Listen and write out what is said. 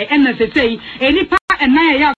i ɛna sese yi